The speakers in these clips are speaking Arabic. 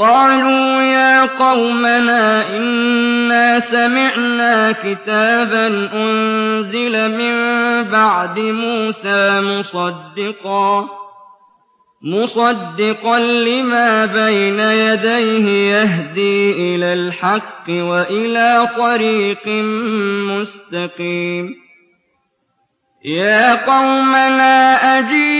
قَالُوا يَا قَوْمَنَا إِنَّا سَمِعْنَا كِتَابًا أُنزِلَ مِن بَعْدِ مُوسَىٰ مُصَدِّقًا مُصَدِّقًا لِّمَا بَيْنَ يَدَيْهِ يَهْدِي إِلَى الْحَقِّ وَإِلَىٰ طَرِيقٍ مُّسْتَقِيمٍ. يَا قَوْمَنَا أَجِيبُوا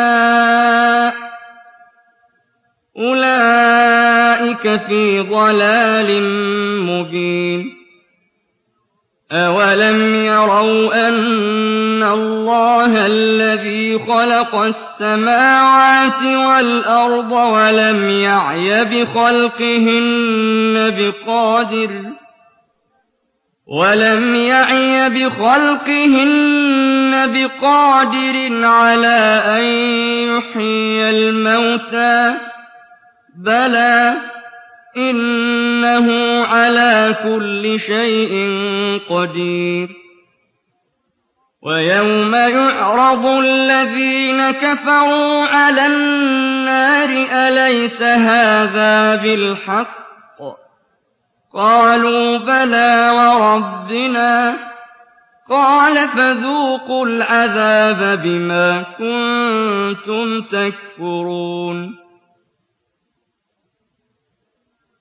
ۚ فِي ضَلَالٍ مُّبِينٍ أَوَلَمْ يَرَوْا أَنَّ اللَّهَ الَّذِي خَلَقَ السَّمَاوَاتِ وَالْأَرْضَ وَلَمْ يَعْيَ بِخَلْقِهِنَّ بِقَادِرٍ وَلَمْ يَعْيَ بِخَلْقِهِنَّ بِقَادِرٍ عَلَىٰ أَن يُحْيِيَ الْمَوْتَىٰ ۚ بَلَىٰ إِنَّهُ عَلَىٰ كُلِّ شَيْءٍ قَدِيرٌ. وَيَوْمَ يُعْرَضُ الَّذِينَ كَفَرُوا عَلَى النَّارِ أَلَيْسَ هَٰذَا بِالْحَقِّ ۖ؟ قَالُوا بَلَىٰ وَرَبِّنَا ۚ. قَالَ فَذُوقُوا الْعَذَابَ بِمَا كُنتُمْ تَكْفُرُونَ.